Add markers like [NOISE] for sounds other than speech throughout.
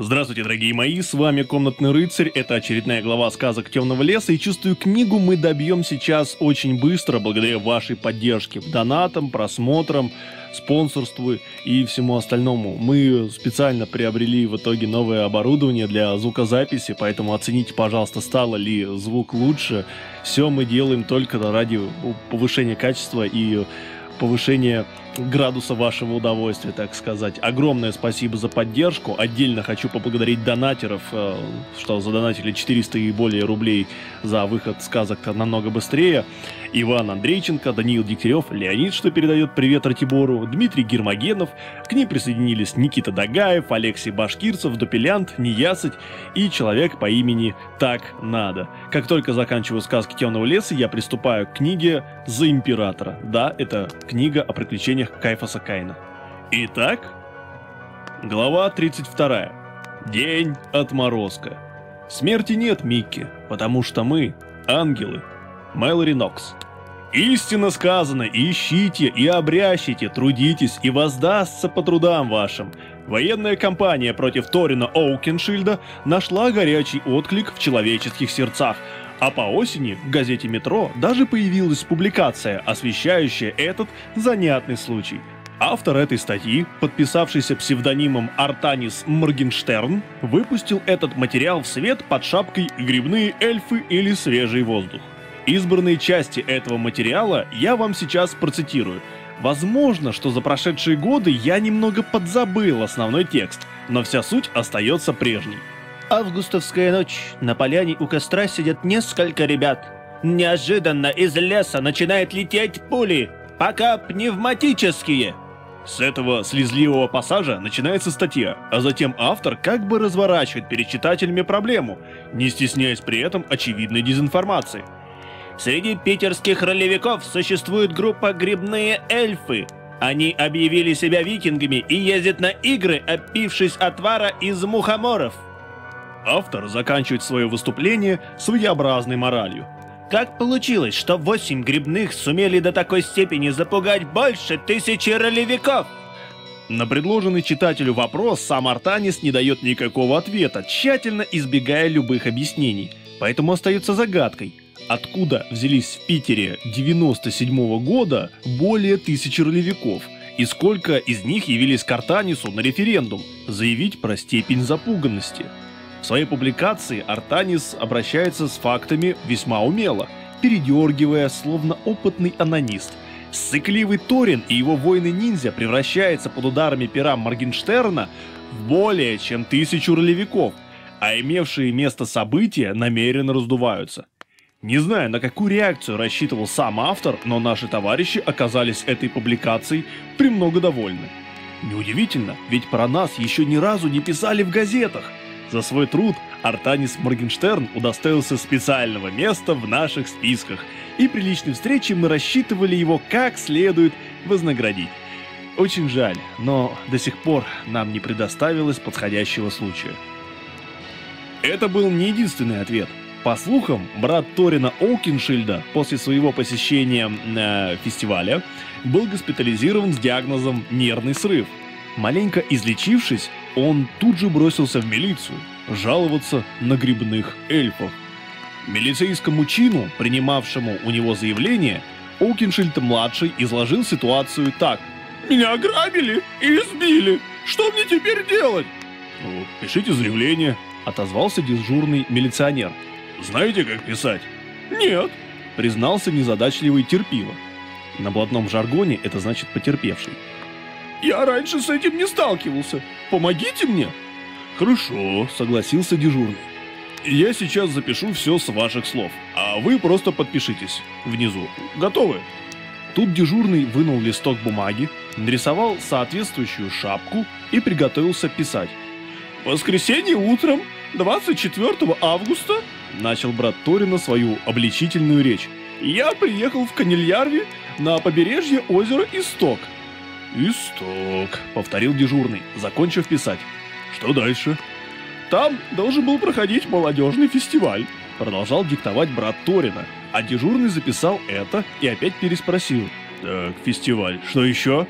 Здравствуйте, дорогие мои, с вами Комнатный Рыцарь, это очередная глава сказок Темного Леса, и чувствую, книгу мы добьем сейчас очень быстро, благодаря вашей поддержке, донатам, просмотрам, спонсорству и всему остальному. Мы специально приобрели в итоге новое оборудование для звукозаписи, поэтому оцените, пожалуйста, стало ли звук лучше. Все мы делаем только ради повышения качества и повышения градуса вашего удовольствия, так сказать. Огромное спасибо за поддержку. Отдельно хочу поблагодарить донатеров, э, что задонатили 400 и более рублей за выход сказок намного быстрее. Иван Андрейченко, Даниил Дегтярев, Леонид, что передает привет Ратибору, Дмитрий Гермогенов. К ним присоединились Никита Дагаев, Алексей Башкирцев, Допелянт, Неясыть и человек по имени Так Надо. Как только заканчиваю сказки Темного леса, я приступаю к книге «За императора». Да, это книга о приключениях Кайфаса Кайна. Итак, глава 32. День отморозка. Смерти нет, Микки, потому что мы ангелы. Мэлори Нокс. Истинно сказано, ищите и обрящите, трудитесь, и воздастся по трудам вашим. Военная кампания против Торина Оукеншильда нашла горячий отклик в человеческих сердцах, а по осени в газете «Метро» даже появилась публикация, освещающая этот занятный случай. Автор этой статьи, подписавшийся псевдонимом Артанис Моргенштерн, выпустил этот материал в свет под шапкой «Грибные эльфы» или «Свежий воздух». Избранные части этого материала я вам сейчас процитирую. Возможно, что за прошедшие годы я немного подзабыл основной текст, но вся суть остается прежней. Августовская ночь. На поляне у костра сидят несколько ребят. Неожиданно из леса начинают лететь пули, пока пневматические. С этого слезливого пассажа начинается статья, а затем автор как бы разворачивает перед читателями проблему, не стесняясь при этом очевидной дезинформации – Среди питерских ролевиков существует группа «Грибные эльфы». Они объявили себя викингами и ездят на игры, опившись отвара из мухоморов. Автор заканчивает свое выступление своеобразной моралью. Как получилось, что восемь грибных сумели до такой степени запугать больше тысячи ролевиков? На предложенный читателю вопрос сам Артанис не дает никакого ответа, тщательно избегая любых объяснений. Поэтому остается загадкой – откуда взялись в Питере 97 -го года более тысячи ролевиков, и сколько из них явились к Артанису на референдум заявить про степень запуганности. В своей публикации Артанис обращается с фактами весьма умело, передергивая, словно опытный анонист. Сцикливый Торин и его воины-ниндзя превращаются под ударами пера Моргенштерна в более чем тысячу ролевиков, а имевшие место события намеренно раздуваются. Не знаю, на какую реакцию рассчитывал сам автор, но наши товарищи оказались этой публикацией премного довольны. Неудивительно, ведь про нас еще ни разу не писали в газетах. За свой труд Артанис Моргенштерн удостоился специального места в наших списках, и при личной встрече мы рассчитывали его как следует вознаградить. Очень жаль, но до сих пор нам не предоставилось подходящего случая. Это был не единственный ответ – по слухам, брат Торина Оукиншильда после своего посещения э, фестиваля был госпитализирован с диагнозом нервный срыв. Маленько излечившись, он тут же бросился в милицию, жаловаться на грибных эльфов. Милицейскому чину, принимавшему у него заявление, Оукиншильд-младший изложил ситуацию так. «Меня ограбили и избили. Что мне теперь делать?» «Ну, «Пишите заявление», — отозвался дежурный милиционер. Знаете, как писать? Нет, признался незадачливый терпило. На блатном жаргоне это значит потерпевший. Я раньше с этим не сталкивался. Помогите мне. Хорошо, согласился дежурный. Я сейчас запишу все с ваших слов, а вы просто подпишитесь внизу. Готовы? Тут дежурный вынул листок бумаги, нарисовал соответствующую шапку и приготовился писать. «Воскресенье утром, 24 августа начал брат Торина свою обличительную речь. «Я приехал в Канильярви на побережье озера Исток». «Исток», — повторил дежурный, закончив писать. «Что дальше?» «Там должен был проходить молодежный фестиваль», — продолжал диктовать брат Торина, а дежурный записал это и опять переспросил. «Так, фестиваль, что еще?»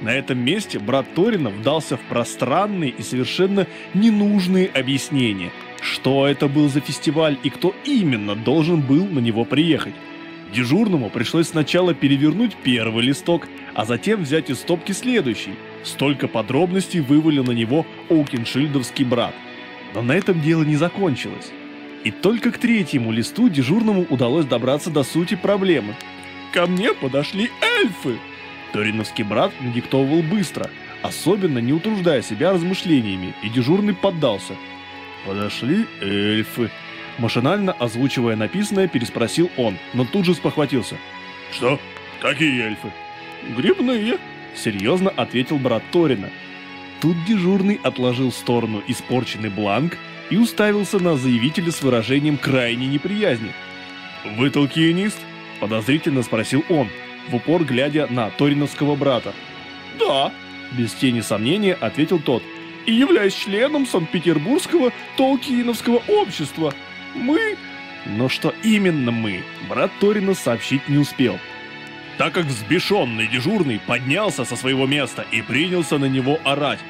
На этом месте брат Торина вдался в пространные и совершенно ненужные объяснения, что это был за фестиваль и кто именно должен был на него приехать. Дежурному пришлось сначала перевернуть первый листок, а затем взять из стопки следующий. Столько подробностей вывалил на него Оукеншильдовский брат. Но на этом дело не закончилось. И только к третьему листу дежурному удалось добраться до сути проблемы. Ко мне подошли эльфы! Ториновский брат надиктовывал быстро, особенно не утруждая себя размышлениями, и дежурный поддался. «Подошли эльфы», Машинально озвучивая написанное, переспросил он, но тут же спохватился. «Что? Какие эльфы?» «Грибные», — серьезно ответил брат Торина. Тут дежурный отложил в сторону испорченный бланк и уставился на заявителя с выражением крайней неприязни. «Вы толкиенист?» – подозрительно спросил он, в упор глядя на Ториновского брата. «Да», – без тени сомнения ответил тот, – «и являюсь членом Санкт-Петербургского Толкиновского общества». Мы? Но что именно мы, брат Торина сообщить не успел. Так как взбешенный дежурный поднялся со своего места и принялся на него орать.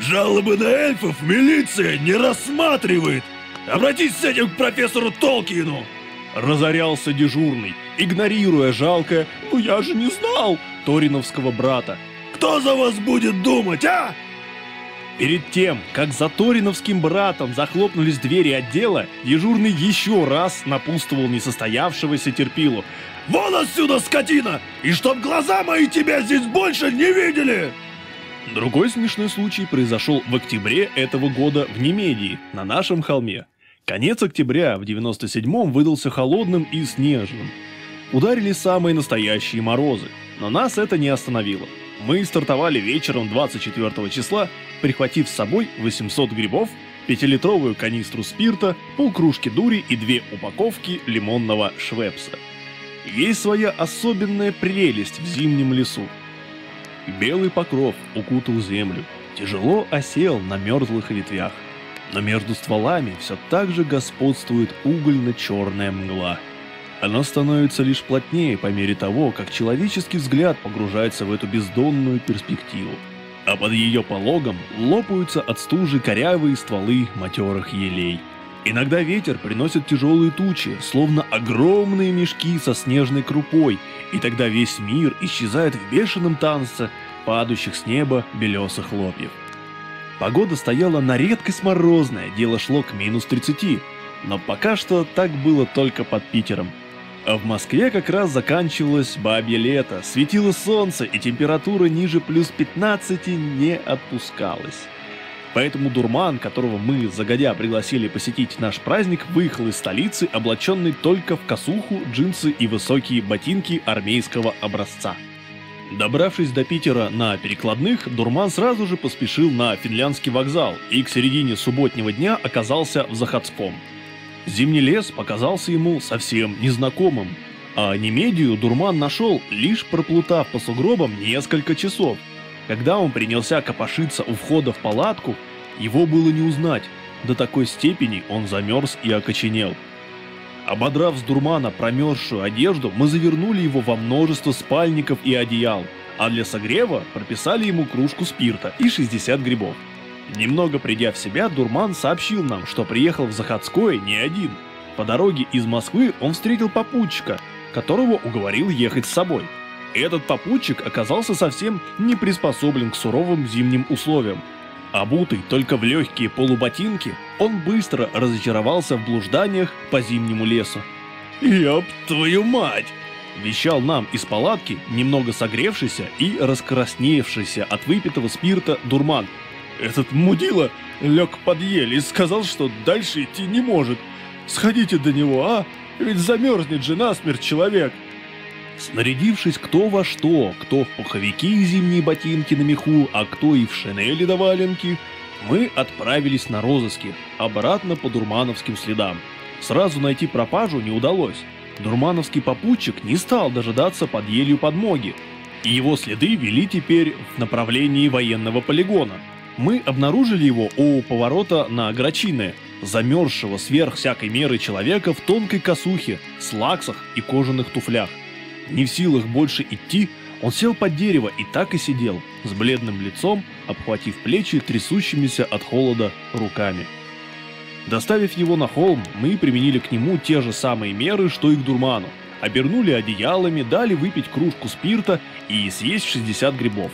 «Жалобы на эльфов милиция не рассматривает! Обратись с этим к профессору Толкину!» Разорялся дежурный, игнорируя жалкое «Ну я же не знал!» Ториновского брата. «Кто за вас будет думать, а?» Перед тем, как за Ториновским братом захлопнулись двери отдела, дежурный еще раз напутствовал несостоявшегося терпилу. «Вон отсюда, скотина! И чтоб глаза мои тебя здесь больше не видели!» Другой смешной случай произошел в октябре этого года в Немедии, на нашем холме. Конец октября в 97-м выдался холодным и снежным. Ударили самые настоящие морозы, но нас это не остановило. Мы стартовали вечером 24 числа, прихватив с собой 800 грибов, 5-литровую канистру спирта, полкружки дури и две упаковки лимонного швепса. Есть своя особенная прелесть в зимнем лесу. Белый покров укутал землю, тяжело осел на мерзлых ветвях. Но между стволами все так же господствует угольно-черная мгла – она становится лишь плотнее по мере того, как человеческий взгляд погружается в эту бездонную перспективу. А под ее пологом лопаются от стужи корявые стволы матерых елей. Иногда ветер приносит тяжелые тучи, словно огромные мешки со снежной крупой, и тогда весь мир исчезает в бешеном танце падающих с неба белесых хлопьев. Погода стояла на редкость морозная, дело шло к минус 30, но пока что так было только под Питером – а в Москве как раз заканчивалось бабье лето, светило солнце и температура ниже плюс 15 не отпускалась. Поэтому дурман, которого мы загодя пригласили посетить наш праздник, выехал из столицы, облаченный только в косуху, джинсы и высокие ботинки армейского образца. Добравшись до Питера на перекладных, Дурман сразу же поспешил на финляндский вокзал и к середине субботнего дня оказался в Захадском. Зимний лес показался ему совсем незнакомым, а Немедию Дурман нашел, лишь проплутав по сугробам несколько часов. Когда он принялся копошиться у входа в палатку, его было не узнать, до такой степени он замерз и окоченел. Ободрав с дурмана промерзшую одежду, мы завернули его во множество спальников и одеял, а для согрева прописали ему кружку спирта и 60 грибов. Немного придя в себя, Дурман сообщил нам, что приехал в Захадское не один. По дороге из Москвы он встретил попутчика, которого уговорил ехать с собой. Этот попутчик оказался совсем не приспособлен к суровым зимним условиям. Обутый только в легкие полуботинки, он быстро разочаровался в блужданиях по зимнему лесу. «Ёб твою мать!» – вещал нам из палатки, немного согревшийся и раскрасневшийся от выпитого спирта дурман – этот мудила лег под ель и сказал, что дальше идти не может. Сходите до него, а? Ведь замерзнет же насмерть человек. Снарядившись кто во что, кто в пуховики и зимние ботинки на меху, а кто и в шинели до валенки, мы отправились на розыски, обратно по дурмановским следам. Сразу найти пропажу не удалось. Дурмановский попутчик не стал дожидаться под елью подмоги, и его следы вели теперь в направлении военного полигона – мы обнаружили его у поворота на Грачиное, замерзшего сверх всякой меры человека в тонкой косухе, слаксах и кожаных туфлях. Не в силах больше идти, Он сел под дерево и так и сидел, с бледным лицом, обхватив плечи трясущимися от холода руками. Доставив его на холм, мы применили к нему те же самые меры, что и к дурману. Обернули одеялами, дали выпить кружку спирта и съесть 60 грибов.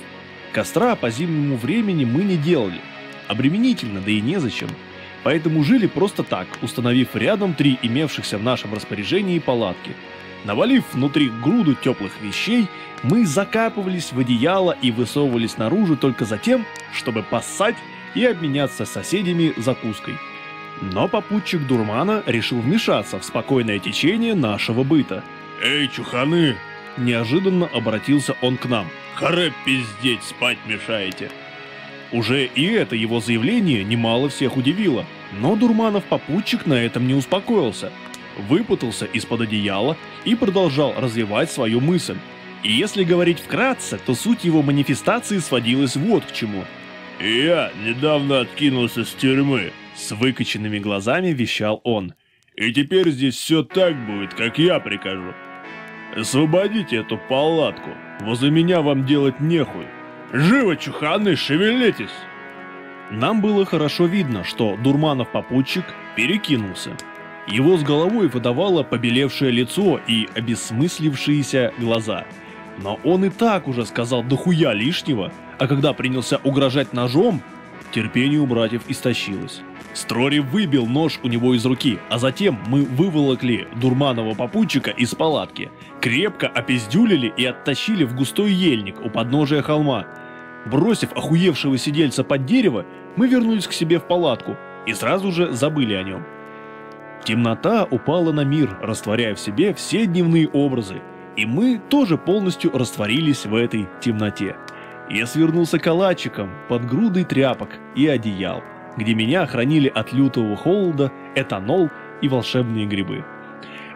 Костра по зимнему времени мы не делали. Обременительно, да и незачем. Поэтому жили просто так, установив рядом три имевшихся в нашем распоряжении палатки. Навалив внутри груду теплых вещей, мы закапывались в одеяло и высовывались наружу только за тем, чтобы поссать и обменяться с соседями закуской. Но попутчик дурмана решил вмешаться в спокойное течение нашего быта. «Эй, чуханы!» Неожиданно обратился он к нам. «Харе пиздеть, спать мешаете!» Уже и это его заявление немало всех удивило. Но Дурманов попутчик на этом не успокоился. Выпутался из-под одеяла и продолжал развивать свою мысль. И если говорить вкратце, то суть его манифестации сводилась вот к чему. «Я недавно откинулся с тюрьмы», — с выкоченными глазами вещал он. «И теперь здесь все так будет, как я прикажу. Освободите эту палатку, возле меня вам делать нехуй. Живо, чуханы, шевелитесь!» Нам было хорошо видно, что Дурманов-попутчик перекинулся. Его с головой выдавало побелевшее лицо и обессмыслившиеся глаза. Но он и так уже сказал дохуя лишнего, а когда принялся угрожать ножом, терпение у братьев истощилось. Строри выбил нож у него из руки, а затем мы выволокли дурманного попутчика из палатки, крепко опиздюлили и оттащили в густой ельник у подножия холма. Бросив охуевшего сидельца под дерево, мы вернулись к себе в палатку и сразу же забыли о нем. Темнота упала на мир, растворяя в себе все дневные образы, и мы тоже полностью растворились в этой темноте. Я свернулся калачиком под грудой тряпок и одеял, где меня хранили от лютого холода, этанол и волшебные грибы.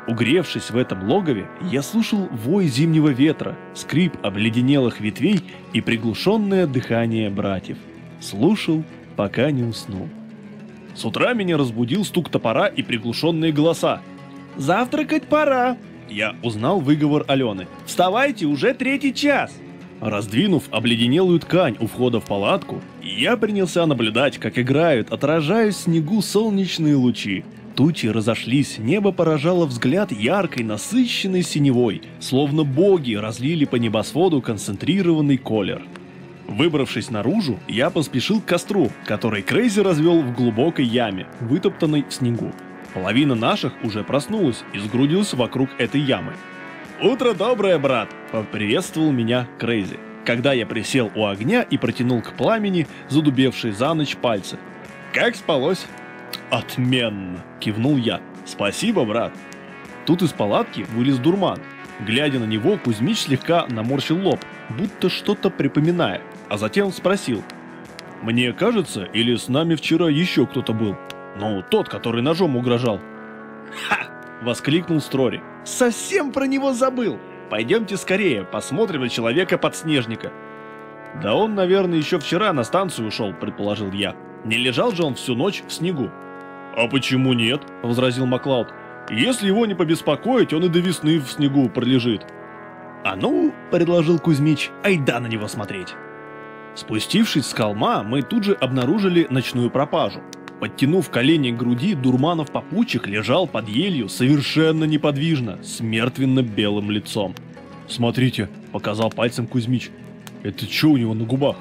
Угревшись в этом логове, я слушал вой зимнего ветра, скрип обледенелых ветвей и приглушенное дыхание братьев. Слушал, пока не уснул. С утра меня разбудил стук топора и приглушенные голоса. «Завтракать пора!» Я узнал выговор Алены. «Вставайте, уже третий час!» Раздвинув обледенелую ткань у входа в палатку, я принялся наблюдать, как играют, отражая в снегу солнечные лучи. Тучи разошлись, небо поражало взгляд яркой, насыщенной синевой, словно боги разлили по небосводу концентрированный колер. Выбравшись наружу, я поспешил к костру, который Крейзи развел в глубокой яме, вытоптанной в снегу. Половина наших уже проснулась и сгрудилась вокруг этой ямы. «Утро доброе, брат!» – поприветствовал меня Крейзи, когда я присел у огня и протянул к пламени задубевшие за ночь пальцы. «Как спалось?» «Отменно!» – кивнул я. «Спасибо, брат!» Тут из палатки вылез дурман. Глядя на него, Кузьмич слегка наморщил лоб, будто что-то припоминая, а затем спросил. «Мне кажется, или с нами вчера еще кто-то был? Ну, тот, который ножом угрожал». «Ха!» – воскликнул Строри. «Совсем про него забыл! Пойдемте скорее, посмотрим на человека-подснежника». «Да он, наверное, еще вчера на станцию ушел», – предположил я. «Не лежал же он всю ночь в снегу». «А почему нет?» – возразил Маклауд. «Если его не побеспокоить, он и до весны в снегу пролежит». «А ну», – предложил Кузьмич, – «айда на него смотреть». Спустившись с холма, мы тут же обнаружили ночную пропажу. Подтянув колени к груди, Дурманов попутчик лежал под елью совершенно неподвижно, с мертвенно-белым лицом. «Смотрите», – показал пальцем Кузьмич, – «это что у него на губах?»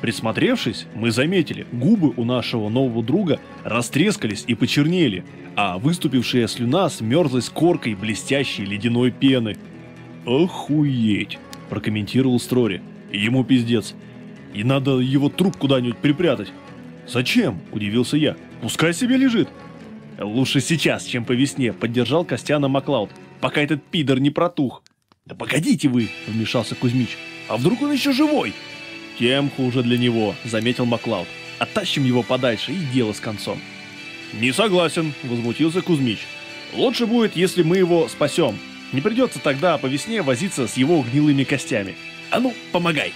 Присмотревшись, мы заметили, губы у нашего нового друга растрескались и почернели, а выступившая слюна смерзлась коркой блестящей ледяной пены. «Охуеть!» – прокомментировал Строри. «Ему пиздец. И надо его труп куда-нибудь припрятать». «Зачем?» – удивился я. «Пускай себе лежит». «Лучше сейчас, чем по весне», – поддержал Костяна Маклауд, пока этот пидор не протух. «Да погодите вы!» – вмешался Кузьмич. «А вдруг он еще живой?» «Тем хуже для него», — заметил Маклауд. «Оттащим его подальше и дело с концом». «Не согласен», — возмутился Кузьмич. «Лучше будет, если мы его спасем. Не придется тогда по весне возиться с его гнилыми костями. А ну, помогай!»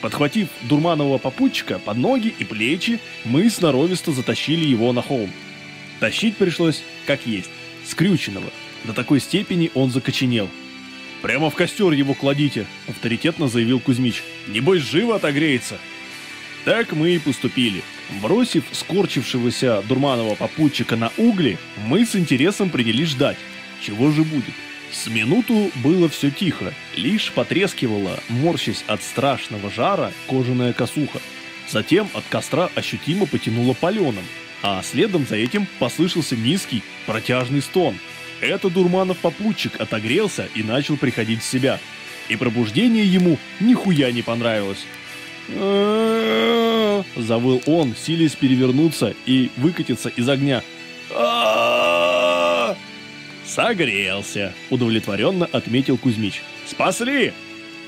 Подхватив дурманового попутчика под ноги и плечи, мы сноровисто затащили его на холм. Тащить пришлось, как есть, скрюченного. До такой степени он закоченел. Прямо в костер его кладите, авторитетно заявил Кузьмич. Небось, живо отогреется. Так мы и поступили. Бросив скорчившегося дурманного попутчика на угли, мы с интересом принялись ждать. Чего же будет? С минуту было все тихо, лишь потрескивала, морщась от страшного жара, кожаная косуха. Затем от костра ощутимо потянуло паленым, а следом за этим послышался низкий, протяжный стон. Это Дурманов попутчик отогрелся и начал приходить в себя. И пробуждение ему нихуя не понравилось. Завыл он, силясь перевернуться и выкатиться из огня. Согрелся, удовлетворенно отметил Кузьмич. Спасли!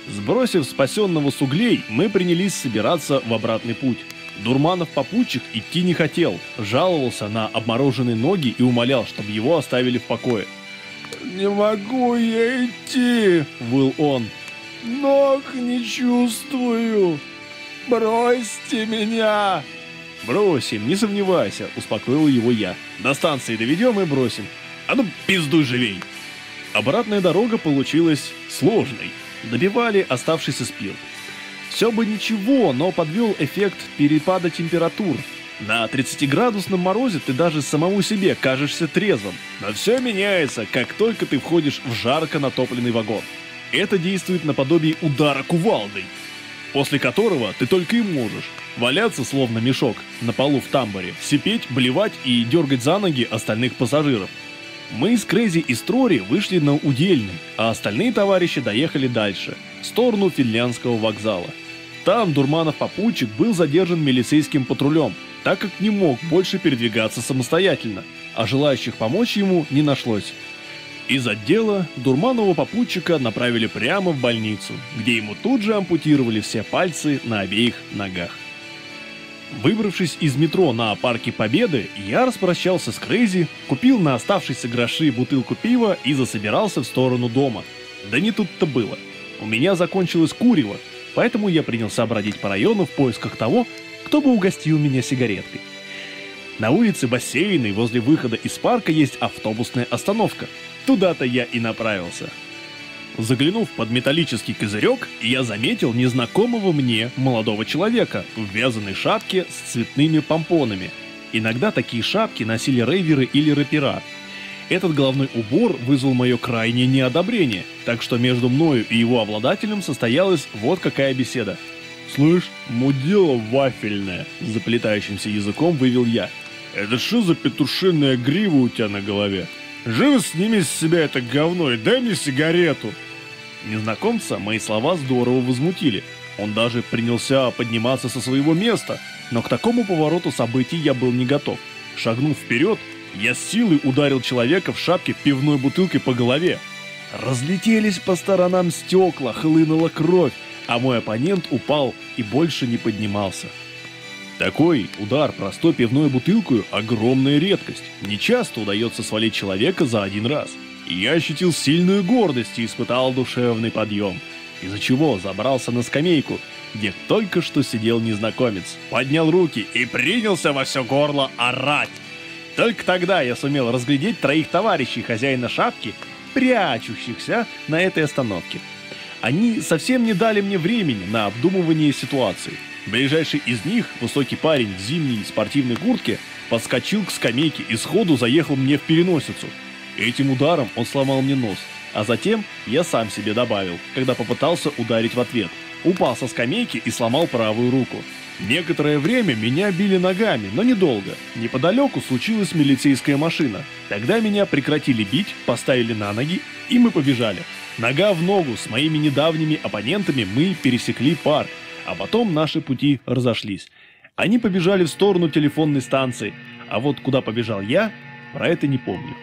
Сбросив спасенного с углей, мы принялись собираться в обратный путь. Дурманов попутчик идти не хотел, жаловался на обмороженные ноги и умолял, чтобы его оставили в покое. «Не могу я идти!» – выл он. «Ног не чувствую! Бросьте меня!» «Бросим, не сомневайся», – успокоил его я. «До станции доведем и бросим. А ну, пиздуй живей!» Обратная дорога получилась сложной. Добивали оставшийся спирт. Все бы ничего, но подвел эффект перепада температур. На 30-градусном морозе ты даже самому себе кажешься трезвым. Но все меняется, как только ты входишь в жарко натопленный вагон. Это действует наподобие удара кувалдой, после которого ты только и можешь валяться словно мешок на полу в тамбуре, сипеть, блевать и дергать за ноги остальных пассажиров. Мы с Крейзи и Строри вышли на Удельный, а остальные товарищи доехали дальше, в сторону финляндского вокзала. Там Дурманов-попутчик был задержан милицейским патрулем, так как не мог больше передвигаться самостоятельно, а желающих помочь ему не нашлось. Из отдела Дурманова попутчика направили прямо в больницу, где ему тут же ампутировали все пальцы на обеих ногах. Выбравшись из метро на Парке Победы, я распрощался с Крейзи, купил на оставшиеся гроши бутылку пива и засобирался в сторону дома. Да не тут-то было. У меня закончилось курево, поэтому я принялся бродить по району в поисках того, кто бы угостил меня сигареткой. На улице бассейной возле выхода из парка есть автобусная остановка. Туда-то я и направился. Заглянув под металлический козырек, я заметил незнакомого мне молодого человека в вязаной шапке с цветными помпонами. Иногда такие шапки носили рейверы или рэпера. Этот головной убор вызвал мое крайнее неодобрение, так что между мною и его обладателем состоялась вот какая беседа. «Слышь, мудила вафельная», — заплетающимся языком вывел я. «Это что за петушиная грива у тебя на голове?» Живо сними с себя это говно и дай мне сигарету. Незнакомца мои слова здорово возмутили. Он даже принялся подниматься со своего места, но к такому повороту событий я был не готов. Шагнув вперед, я с силой ударил человека в шапке пивной бутылкой по голове. Разлетелись по сторонам стекла, хлынула кровь, а мой оппонент упал и больше не поднимался. Такой удар простой пивной бутылкой – огромная редкость. Не часто удается свалить человека за один раз. Я ощутил сильную гордость и испытал душевный подъем. Из-за чего забрался на скамейку, где только что сидел незнакомец, поднял руки и принялся во все горло орать. Только тогда я сумел разглядеть троих товарищей хозяина шапки, прячущихся на этой остановке. Они совсем не дали мне времени на обдумывание ситуации – Ближайший из них, высокий парень в зимней спортивной куртке, подскочил к скамейке и сходу заехал мне в переносицу. Этим ударом он сломал мне нос, а затем я сам себе добавил, когда попытался ударить в ответ. Упал со скамейки и сломал правую руку. Некоторое время меня били ногами, но недолго. Неподалеку случилась милицейская машина. Тогда меня прекратили бить, поставили на ноги, и мы побежали. Нога в ногу с моими недавними оппонентами мы пересекли парк, а потом наши пути разошлись. Они побежали в сторону телефонной станции, а вот куда побежал я, про это не помню.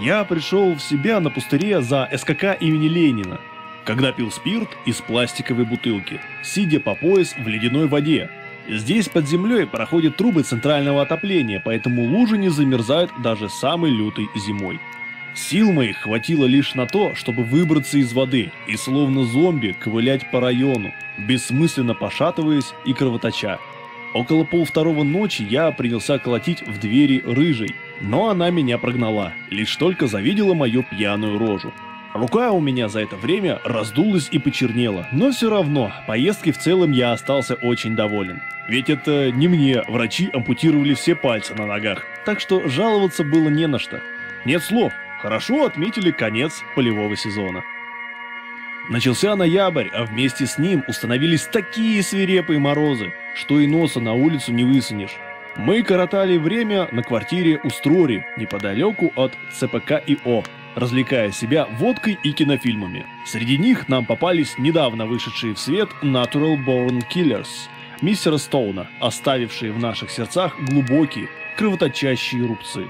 Я пришел в себя на пустыре за СКК имени Ленина, когда пил спирт из пластиковой бутылки, сидя по пояс в ледяной воде. Здесь под землей проходят трубы центрального отопления, поэтому лужи не замерзают даже самой лютой зимой. Сил моих хватило лишь на то, чтобы выбраться из воды и словно зомби ковылять по району, бессмысленно пошатываясь и кровоточа. Около полвторого ночи я принялся колотить в двери рыжей, но она меня прогнала, лишь только завидела мою пьяную рожу. Рука у меня за это время раздулась и почернела, но все равно, поездкой в целом я остался очень доволен. Ведь это не мне врачи ампутировали все пальцы на ногах, так что жаловаться было не на что. Нет слов, хорошо отметили конец полевого сезона. Начался ноябрь, а вместе с ним установились такие свирепые морозы, что и носа на улицу не высунешь. Мы коротали время на квартире у Строри, неподалеку от ЦПК ИО, развлекая себя водкой и кинофильмами. Среди них нам попались недавно вышедшие в свет Natural Born Killers мистера Стоуна, оставившие в наших сердцах глубокие, кровоточащие рубцы.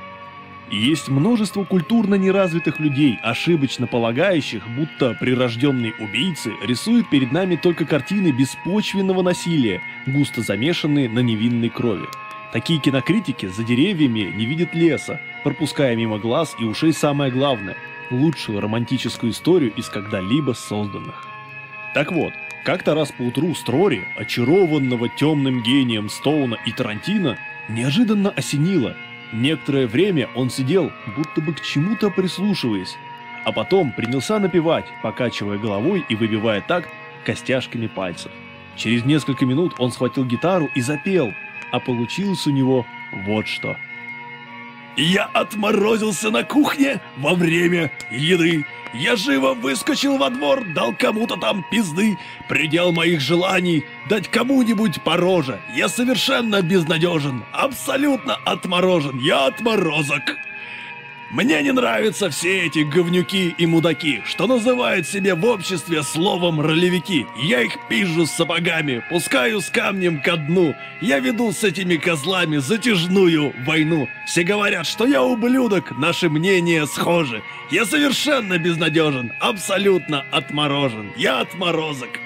Есть множество культурно неразвитых людей, ошибочно полагающих, будто прирожденные убийцы рисуют перед нами только картины беспочвенного насилия, густо замешанные на невинной крови. Такие кинокритики за деревьями не видят леса, пропуская мимо глаз и ушей самое главное – лучшую романтическую историю из когда-либо созданных. Так вот, как-то раз поутру Строри, очарованного темным гением Стоуна и Тарантино, неожиданно осенило. Некоторое время он сидел, будто бы к чему-то прислушиваясь, а потом принялся напевать, покачивая головой и выбивая так костяшками пальцев. Через несколько минут он схватил гитару и запел – а получилось у него вот что. Я отморозился на кухне во время еды. Я живо выскочил во двор, дал кому-то там пизды. Предел моих желаний — дать кому-нибудь пороже. Я совершенно безнадежен, абсолютно отморожен. Я отморозок. Мне не нравятся все эти говнюки и мудаки, что называют себя в обществе словом ролевики. Я их пизжу с сапогами, пускаю с камнем ко дну. Я веду с этими козлами затяжную войну. Все говорят, что я ублюдок, наши мнения схожи. Я совершенно безнадежен, абсолютно отморожен. Я отморозок.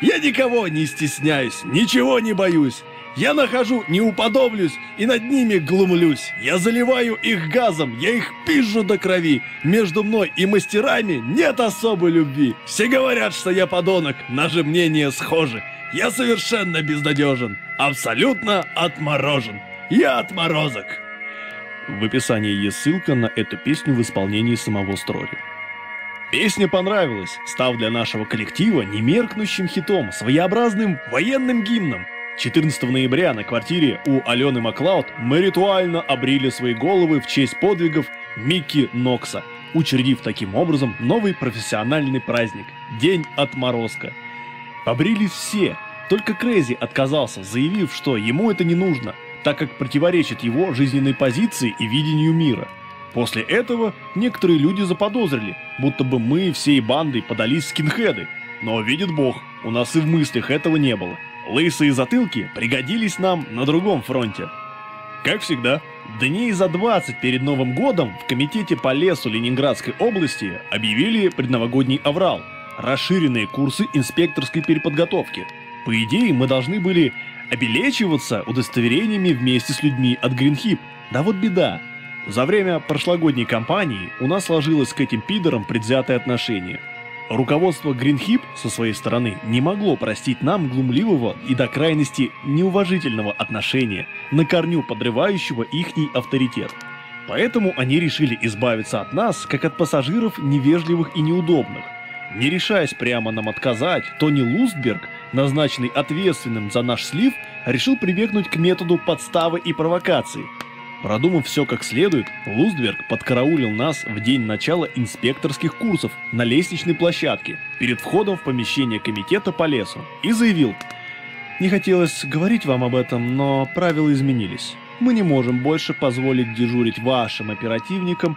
Я никого не стесняюсь, ничего не боюсь. Я нахожу, не уподоблюсь и над ними глумлюсь. Я заливаю их газом, я их пизжу до крови. Между мной и мастерами нет особой любви. Все говорят, что я подонок, наши мнения схожи. Я совершенно безнадежен, абсолютно отморожен. Я отморозок. В описании есть ссылка на эту песню в исполнении самого Строри. Песня понравилась, став для нашего коллектива немеркнущим хитом, своеобразным военным гимном. 14 ноября на квартире у Алены Маклауд мы ритуально обрили свои головы в честь подвигов Микки Нокса, учредив таким образом новый профессиональный праздник – День отморозка. Побрились все, только Крейзи отказался, заявив, что ему это не нужно, так как противоречит его жизненной позиции и видению мира. После этого некоторые люди заподозрили, будто бы мы всей бандой подались скинхеды. Но видит бог, у нас и в мыслях этого не было. Лысые затылки пригодились нам на другом фронте. Как всегда, дней за 20 перед Новым годом в Комитете по лесу Ленинградской области объявили предновогодний аврал, расширенные курсы инспекторской переподготовки. По идее, мы должны были обелечиваться удостоверениями вместе с людьми от Гринхип. Да вот беда. За время прошлогодней кампании у нас сложилось к этим пидорам предвзятое отношение – Руководство Гринхип со своей стороны не могло простить нам глумливого и до крайности неуважительного отношения, на корню подрывающего ихний авторитет. Поэтому они решили избавиться от нас, как от пассажиров невежливых и неудобных. Не решаясь прямо нам отказать, Тони Лустберг, назначенный ответственным за наш слив, решил прибегнуть к методу подставы и провокации – Продумав все как следует, Луздберг подкараулил нас в день начала инспекторских курсов на лестничной площадке перед входом в помещение комитета по лесу и заявил «Не хотелось говорить вам об этом, но правила изменились. Мы не можем больше позволить дежурить вашим оперативникам.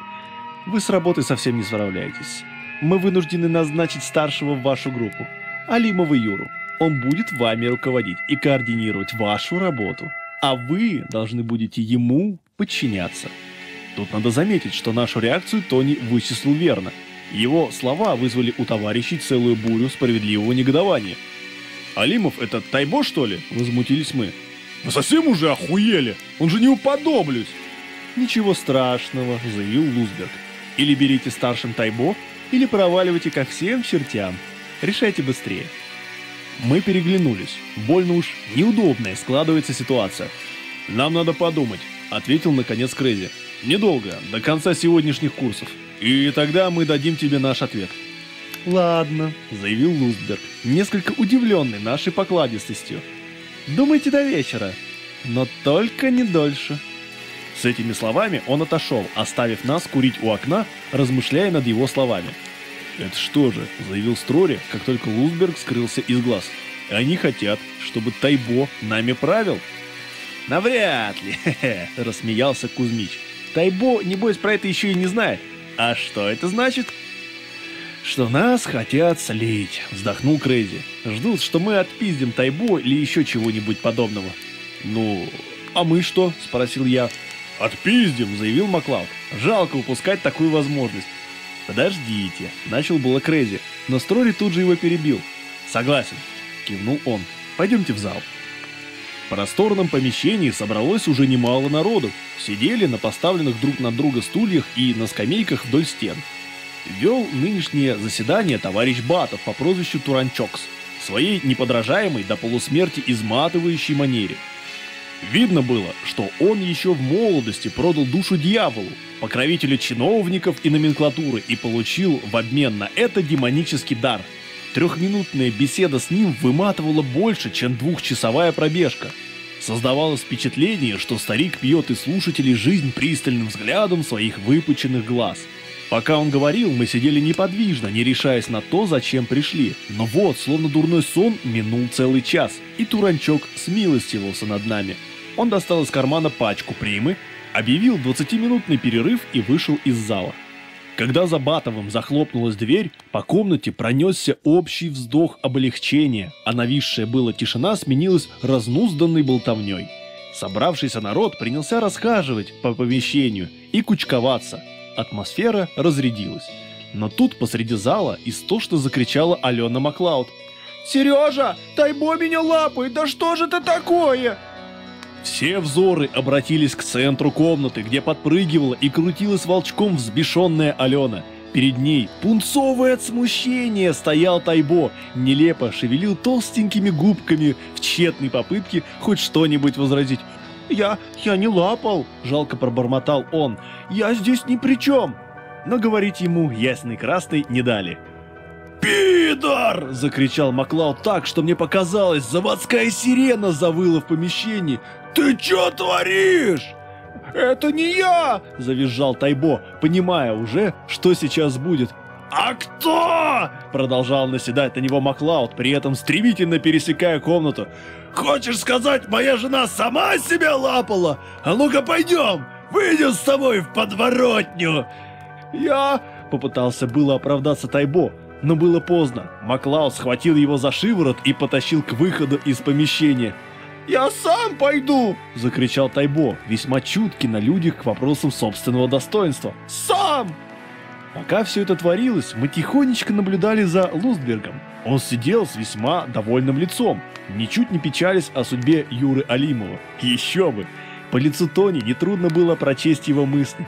Вы с работой совсем не справляетесь. Мы вынуждены назначить старшего в вашу группу, Алимова Юру. Он будет вами руководить и координировать вашу работу» а вы должны будете ему подчиняться. Тут надо заметить, что нашу реакцию Тони вычислил верно. Его слова вызвали у товарищей целую бурю справедливого негодования. «Алимов, это Тайбо, что ли?» – возмутились мы. «Вы совсем уже охуели? Он же не уподоблюсь!» «Ничего страшного», – заявил Лузберг. «Или берите старшим Тайбо, или проваливайте ко всем чертям. Решайте быстрее». Мы переглянулись. Больно уж неудобная складывается ситуация. «Нам надо подумать», — ответил наконец Крейзи. «Недолго, до конца сегодняшних курсов. И тогда мы дадим тебе наш ответ. Ладно, заявил Лустберг, несколько удивленный нашей покладистостью. Думайте до вечера, но только не дольше. С этими словами он отошел, оставив нас курить у окна, размышляя над его словами. «Это что же?» – заявил Строри, как только Лузберг скрылся из глаз. «Они хотят, чтобы Тайбо нами правил?» «Навряд ли!» [LAUGHS] – рассмеялся Кузьмич. «Тайбо, небось, про это еще и не знает. А что это значит?» «Что нас хотят слить», — вздохнул Крейзи. «Ждут, что мы отпиздим Тайбо или еще чего-нибудь подобного». «Ну, а мы что?» — спросил я. «Отпиздим», — заявил Маклауд. «Жалко упускать такую возможность». «Подождите», — начал было Крейзи, но Строри тут же его перебил. «Согласен», — кивнул он. «Пойдемте в зал». Просторном помещении собралось уже немало народу. Сидели на поставленных друг на друга стульях и на скамейках вдоль стен. Вел нынешнее заседание товарищ Батов по прозвищу Туранчокс в своей неподражаемой до полусмерти изматывающей манере. Видно было, что он еще в молодости продал душу дьяволу, покровителю чиновников и номенклатуры, и получил в обмен на это демонический дар. Трехминутная беседа с ним выматывала больше, чем двухчасовая пробежка. Создавалось впечатление, что старик пьет из слушателей жизнь пристальным взглядом своих выпученных глаз – Пока он говорил, мы сидели неподвижно, не решаясь на то, зачем пришли. Но вот, словно дурной сон, минул целый час, и Туранчок смилостивился над нами. Он достал из кармана пачку примы, объявил 20-минутный перерыв и вышел из зала. Когда за Батовым захлопнулась дверь, по комнате пронесся общий вздох облегчения, а нависшая была тишина сменилась разнузданной болтовней. Собравшийся народ принялся расхаживать по помещению и кучковаться – Атмосфера разрядилась. Но тут посреди зала истошно закричала Алена Маклауд. «Сережа, Тайбо меня лапает, да что же это такое?» Все взоры обратились к центру комнаты, где подпрыгивала и крутилась волчком взбешенная Алена. Перед ней, пунцовое от смущения, стоял Тайбо, нелепо шевелил толстенькими губками в тщетной попытке хоть что-нибудь возразить. «Я... я не лапал!» – жалко пробормотал он. «Я здесь ни при чем!» Но говорить ему ясный красный не дали. «Пидор!» – закричал Маклауд так, что мне показалось, заводская сирена завыла в помещении. «Ты чё творишь?» «Это не я!» – завизжал Тайбо, понимая уже, что сейчас будет. «А кто?» – продолжал наседать на него Маклауд, при этом стремительно пересекая комнату. Хочешь сказать, моя жена сама себя лапала? А ну-ка пойдем, выйдем с тобой в подворотню!» «Я...» — попытался было оправдаться Тайбо, но было поздно. Маклаус схватил его за шиворот и потащил к выходу из помещения. «Я сам пойду!» – закричал Тайбо, весьма чуткий на людях к вопросам собственного достоинства. «Сам!» Пока все это творилось, мы тихонечко наблюдали за Лустбергом. Он сидел с весьма довольным лицом, ничуть не печались о судьбе Юры Алимова. Еще бы! По лицу Тони нетрудно было прочесть его мысли.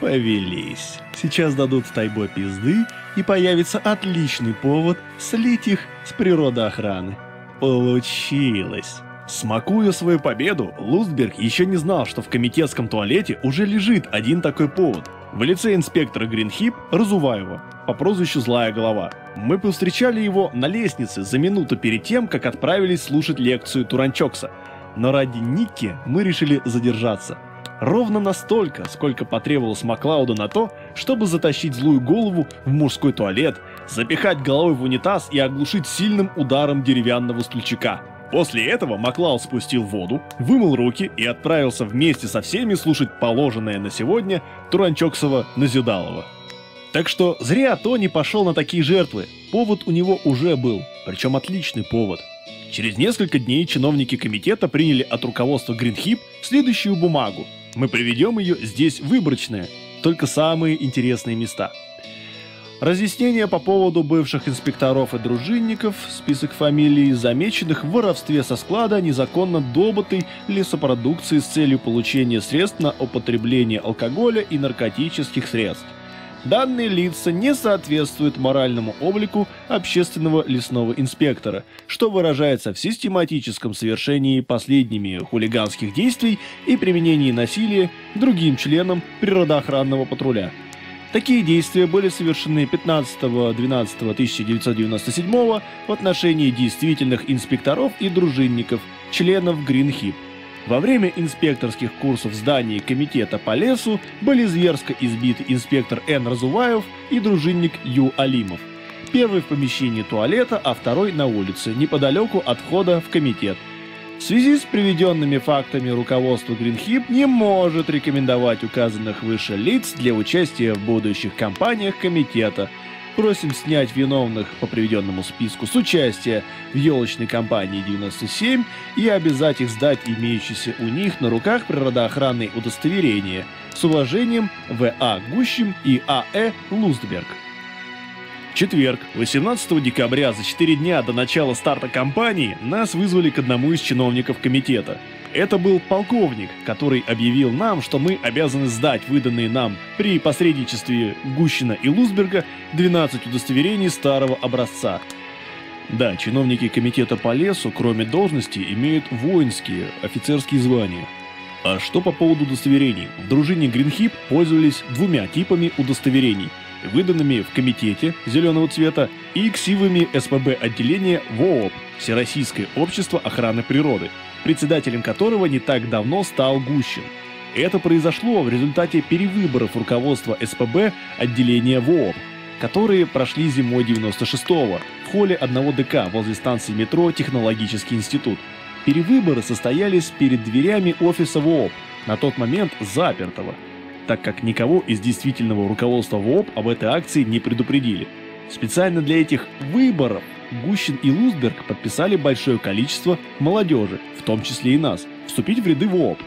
Повелись. Сейчас дадут Тайбо пизды, и появится отличный повод слить их с природоохраны. Получилось. Смакуя свою победу, Лустберг еще не знал, что в комитетском туалете уже лежит один такой повод. В лице инспектора Гринхип Разуваева по прозвищу Злая Голова. Мы повстречали его на лестнице за минуту перед тем, как отправились слушать лекцию Туранчокса. Но ради Никки мы решили задержаться. Ровно настолько, сколько потребовалось Маклауду на то, чтобы затащить злую голову в мужской туалет, запихать головой в унитаз и оглушить сильным ударом деревянного стульчика – После этого Маклау спустил воду, вымыл руки и отправился вместе со всеми слушать положенное на сегодня Туранчоксова Назидалова. Так что зря Тони пошел на такие жертвы. Повод у него уже был, причем отличный повод. Через несколько дней чиновники комитета приняли от руководства Гринхип следующую бумагу. Мы приведем ее здесь выборочная, только самые интересные места – Разъяснения по поводу бывших инспекторов и дружинников, список фамилий, замеченных в воровстве со склада незаконно добытой лесопродукции с целью получения средств на употребление алкоголя и наркотических средств. Данные лица не соответствуют моральному облику общественного лесного инспектора, что выражается в систематическом совершении последними хулиганских действий и применении насилия другим членам природоохранного патруля – Такие действия были совершены 15-12-1997 в отношении действительных инспекторов и дружинников, членов Гринхип. Во время инспекторских курсов в здании комитета по лесу были зверско избиты инспектор Н. Разуваев и дружинник Ю. Алимов. Первый в помещении туалета, а второй на улице, неподалеку от входа в комитет. В связи с приведенными фактами руководство Гринхип не может рекомендовать указанных выше лиц для участия в будущих кампаниях комитета – Просим снять виновных по приведенному списку с участия в елочной кампании 97 и обязать их сдать имеющиеся у них на руках природоохранные удостоверения. С уважением, В.А. Гущин и А.Э. Лустберг. Четверг, 18 декабря, за 4 дня до начала старта кампании, нас вызвали к одному из чиновников комитета – это был полковник, который объявил нам, что мы обязаны сдать выданные нам при посредничестве Гущина и Лузберга 12 удостоверений старого образца. Да, чиновники комитета по лесу, кроме должности, имеют воинские, офицерские звания. А что по поводу удостоверений? В дружине Гринхип пользовались двумя типами удостоверений – выданными в комитете зеленого цвета и ксивами СПБ отделения ВООП – Всероссийское общество охраны природы – председателем которого не так давно стал Гущин. Это произошло в результате перевыборов руководства СПБ отделения ВООП, которые прошли зимой 96-го в холле одного ДК возле станции метро «Технологический институт». Перевыборы состоялись перед дверями офиса ВООП, на тот момент запертого, так как никого из действительного руководства ВООП об этой акции не предупредили. Специально для этих выборов Гущин и Лузберг подписали большое количество молодежи, в том числе и нас, вступить в ряды ВООП.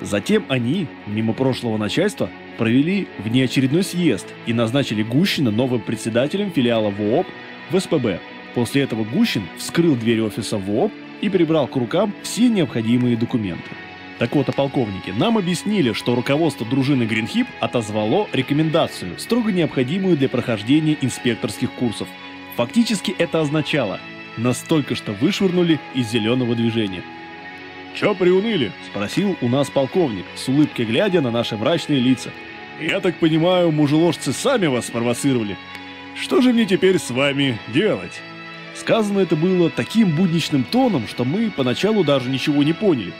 Затем они, мимо прошлого начальства, провели внеочередной съезд и назначили Гущина новым председателем филиала ВООП в СПБ. После этого Гущин вскрыл дверь офиса ВООП и прибрал к рукам все необходимые документы. Так вот, о полковнике нам объяснили, что руководство дружины Гринхип отозвало рекомендацию, строго необходимую для прохождения инспекторских курсов – Фактически это означало, настолько что вышвырнули из зеленого движения. «Чё приуныли?» – спросил у нас полковник, с улыбкой глядя на наши мрачные лица. «Я так понимаю, мужеложцы сами вас спровоцировали. Что же мне теперь с вами делать?» Сказано это было таким будничным тоном, что мы поначалу даже ничего не поняли.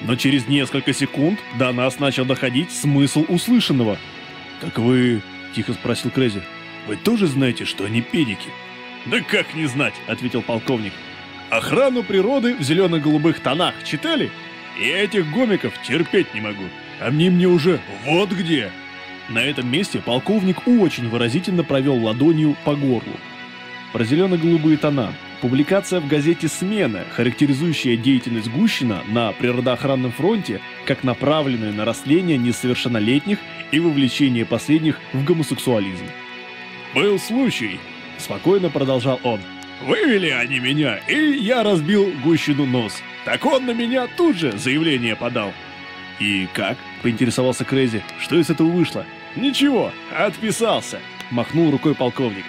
Но через несколько секунд до нас начал доходить смысл услышанного. «Так вы...» – тихо спросил Крейзи. «Вы тоже знаете, что они педики?» «Да как не знать», — ответил полковник. «Охрану природы в зелено-голубых тонах читали? И этих гомиков терпеть не могу. Они мне уже вот где!» На этом месте полковник очень выразительно провел ладонью по горлу. Про зелено-голубые тона. Публикация в газете «Смена», характеризующая деятельность Гущина на природоохранном фронте как направленную на растление несовершеннолетних и вовлечение последних в гомосексуализм. «Был случай», Спокойно продолжал он. Вывели они меня, и я разбил Гущину нос. Так он на меня тут же заявление подал. И как? Поинтересовался Крейзи. Что из этого вышло? Ничего, отписался. Махнул рукой полковник.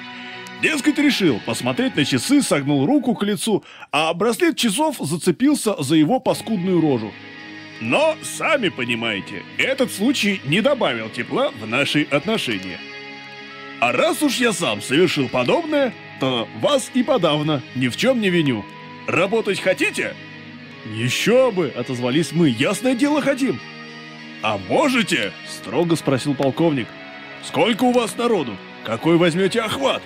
Дескать, решил посмотреть на часы, согнул руку к лицу, а браслет часов зацепился за его паскудную рожу. Но, сами понимаете, этот случай не добавил тепла в наши отношения. А раз уж я сам совершил подобное, то вас и подавно ни в чем не виню. Работать хотите? Еще бы, отозвались мы, ясное дело хотим. А можете? Строго спросил полковник. Сколько у вас народу? Какой возьмете охват?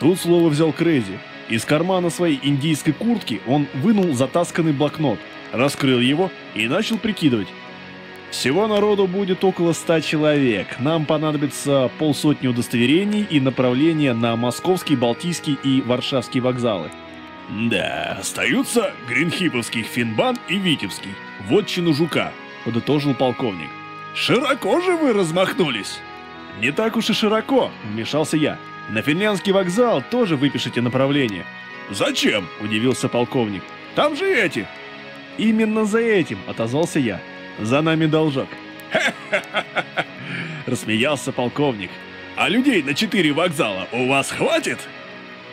Тут слово взял Крейзи. Из кармана своей индийской куртки он вынул затасканный блокнот, раскрыл его и начал прикидывать. Всего народу будет около ста человек. Нам понадобится полсотни удостоверений и направления на Московский, Балтийский и Варшавский вокзалы. Да, остаются Гринхиповский Финбан и Витебский. Вотчину Жука, подытожил полковник. Широко же вы размахнулись. Не так уж и широко, вмешался я. На финляндский вокзал тоже выпишите направление. Зачем? Удивился полковник. Там же эти. Именно за этим, отозвался я. За нами должок. [LAUGHS] Рассмеялся полковник. А людей на четыре вокзала у вас хватит?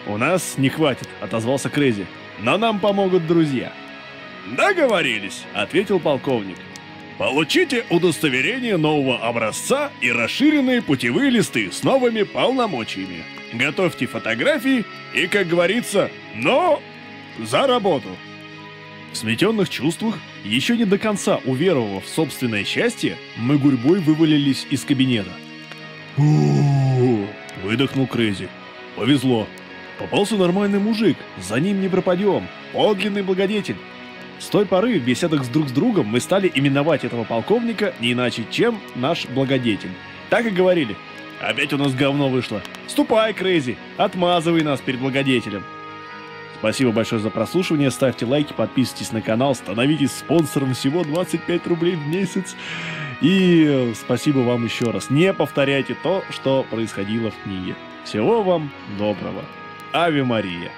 У нас не хватит, отозвался Крейзи. Но нам помогут друзья. Договорились, ответил полковник. Получите удостоверение нового образца и расширенные путевые листы с новыми полномочиями. Готовьте фотографии и, как говорится, но за работу. В сметенных чувствах, еще не до конца уверовав в собственное счастье, мы гурьбой вывалились из кабинета. выдохнул Крейзи. Повезло. Попался нормальный мужик, за ним не пропадем. Подлинный благодетель. С той поры в беседах с друг с другом мы стали именовать этого полковника не иначе, чем наш благодетель. Так и говорили. Опять у нас говно вышло. Ступай, Крейзи, отмазывай нас перед благодетелем. Спасибо большое за прослушивание, ставьте лайки, подписывайтесь на канал, становитесь спонсором всего 25 рублей в месяц. И спасибо вам еще раз. Не повторяйте то, что происходило в книге. Всего вам доброго. Ави Мария.